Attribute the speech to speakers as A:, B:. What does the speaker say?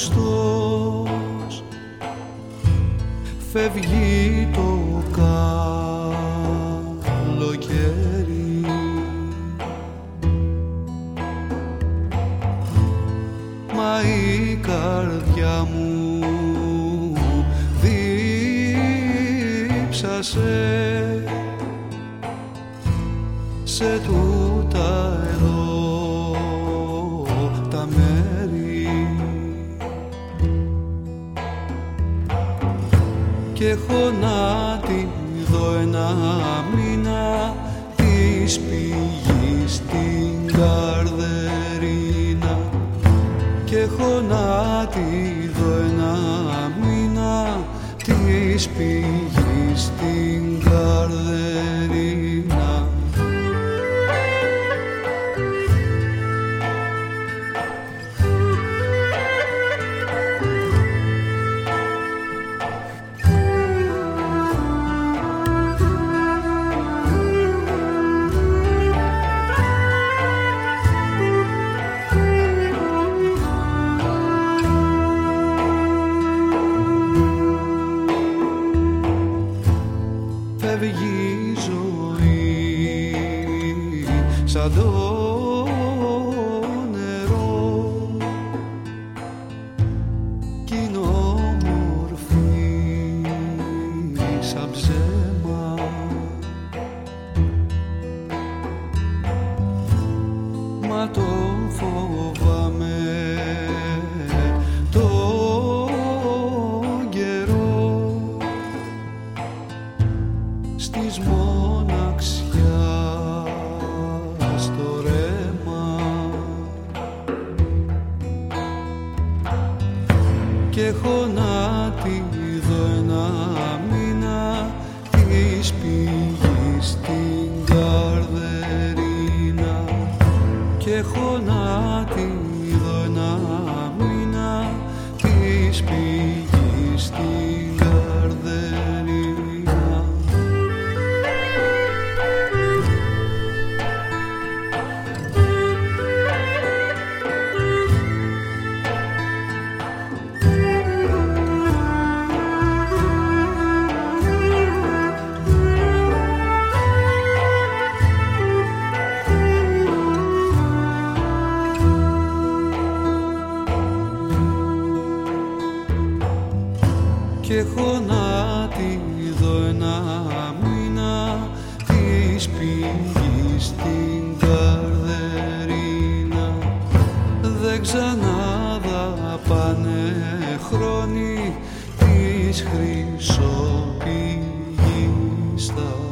A: Αυγούστος φεύγει το καλοκαίρι. Μα η καρδιά μου δίψασε σε τούτα εδώ και έχω να τη δω ένα μήνα της πηγής στην Καρδερίνα. Και έχω να τη δω ένα μήνα της πηγής στην σαν το νερό. Κι είναι όμορφη σαν ψέμα. Μα το φοβάμαι τον καιρό. Στις μοναξιά και έχω να τη δω ένα μήνα της πηγής στην Καρδερίνα. Και έχω να τη δω ένα μήνα της πηγής και έχω να τη δω ένα μήνα της πηγής στην Καρδερίνα. Δεν ξανάδα πάνε χρόνοι της χρυσοπηγής στα